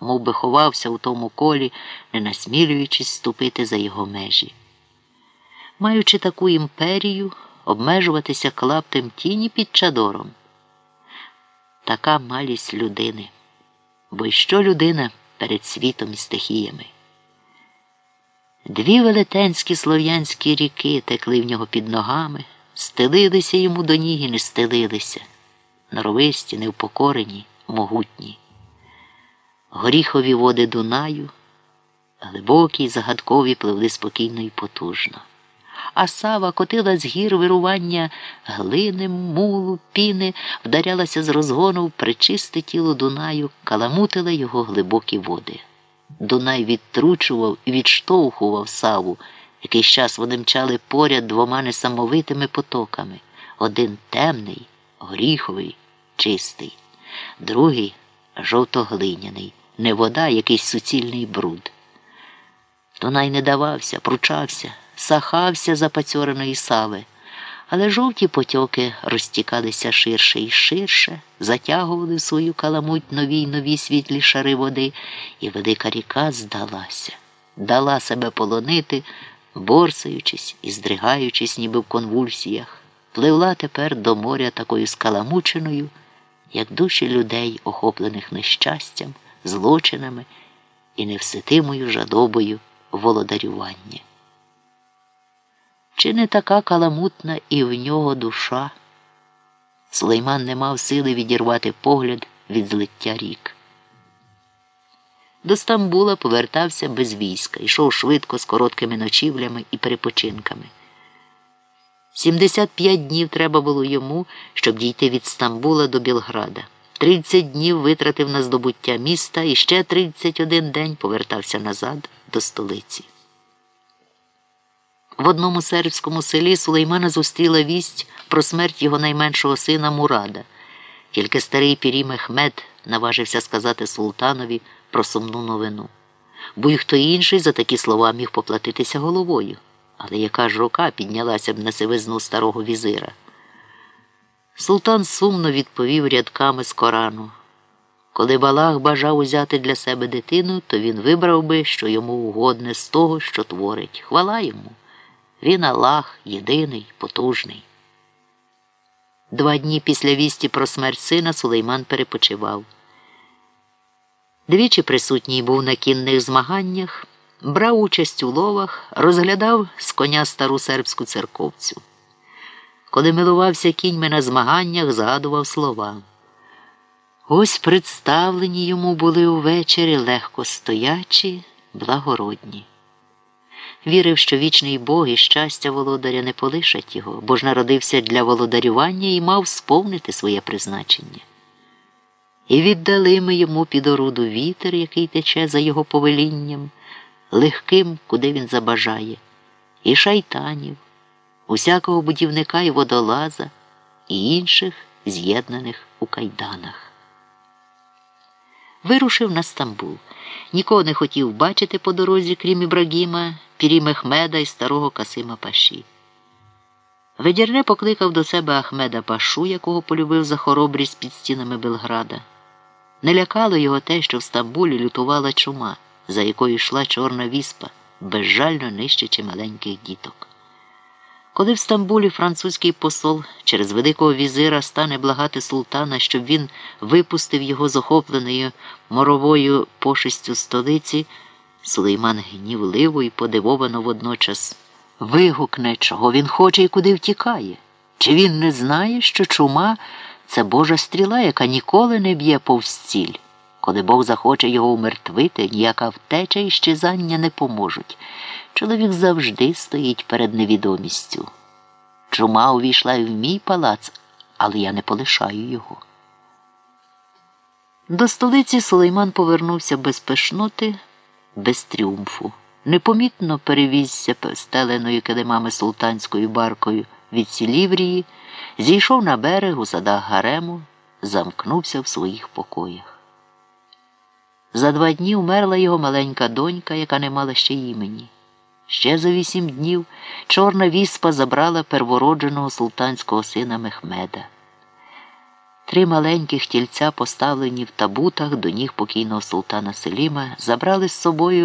мов би ховався у тому колі, не насмілюючись ступити за його межі. Маючи таку імперію, обмежуватися клаптем тіні під чадором. Така малість людини. Бо й що людина перед світом і стихіями? Дві велетенські слов'янські ріки текли в нього під ногами, стелилися йому до ніг і не стелилися, норовисті, невпокорені, могутні. Горіхові води Дунаю, глибокі й загадкові пливли спокійно і потужно. А сава котила з гір вирування глини, мулу, піни, вдарялася з розгону в причисте тіло Дунаю, каламутила його глибокі води. Дунай відтручував і відштовхував саву. Якийсь час вони мчали поряд двома несамовитими потоками. Один темний, горіховий, чистий, другий жовтоглиняний, не вода, якийсь суцільний бруд. Дунай не давався, пручався, сахався запацьореної сави, але жовті потьоки розтікалися ширше і ширше, затягували в свою каламуть нові й нові світлі шари води, і велика ріка здалася, дала себе полонити, борсаючись і здригаючись, ніби в конвульсіях, пливла тепер до моря такою скаламученою, як душі людей, охоплених нещастям, злочинами і невситимою жадобою володарювання. Чи не така каламутна і в нього душа? Сулейман не мав сили відірвати погляд від злиття рік. До Стамбула повертався без війська, йшов швидко з короткими ночівлями і перепочинками. 75 днів треба було йому, щоб дійти від Стамбула до Білграда. 30 днів витратив на здобуття міста і ще 31 день повертався назад до столиці. В одному сербському селі Сулеймана зустріла вість про смерть його найменшого сина Мурада. Тільки старий Пірі Мехмед наважився сказати султанові про сумну новину. Бо й хто інший за такі слова міг поплатитися головою. Але яка ж рука піднялася б на сивизну старого візира? Султан сумно відповів рядками з Корану. Коли Балах бажав узяти для себе дитину, то він вибрав би, що йому угодне з того, що творить. Хвала йому. Він Аллах, єдиний, потужний. Два дні після вісті про смерть сина Сулейман перепочивав. Двічі присутній був на кінних змаганнях, брав участь у ловах, розглядав з коня стару сербську церковцю. Коли милувався кіньми на змаганнях, згадував слова. Ось представлені йому були увечері легко стоячі, благородні. Вірив, що вічний Бог і щастя володаря не полишать його, бо ж народився для володарювання і мав сповнити своє призначення. І віддали ми йому під оруду вітер, який тече за його повелінням, легким, куди він забажає, і шайтанів, усякого будівника і водолаза, і інших з'єднаних у кайданах. Вирушив на Стамбул. Нікого не хотів бачити по дорозі, крім Ібрагіма, Пірі Мехмеда і старого Касима Паші. Ведірне покликав до себе Ахмеда Пашу, якого полюбив за хоробрість під стінами Белграда. Не лякало його те, що в Стамбулі лютувала чума, за якою йшла чорна віспа, безжально нищачи маленьких діток. Коли в Стамбулі французький посол через великого візира стане благати султана, щоб він випустив його з охопленою моровою пошистю столиці, Сулейман гнівливо і подивовано водночас вигукне, чого він хоче і куди втікає. Чи він не знає, що чума це Божа стріла, яка ніколи не б'є повз ціль? Коли Бог захоче його умертвити, ніяка втеча і щезання не поможуть. Чоловік завжди стоїть перед невідомістю. Чума увійшла і в мій палац, але я не полишаю його. До столиці Сулейман повернувся без пишноти, без тріумфу. Непомітно перевізся стеленою килимами султанською баркою від Сіліврії, зійшов на берег у садах гарему, замкнувся в своїх покоях. За два дні умерла його маленька донька, яка не мала ще імені. Ще за вісім днів чорна віспа забрала первородженого султанського сина Мехмеда. Три маленьких тільця, поставлені в табутах до ніг покійного султана Селіма, забрали з собою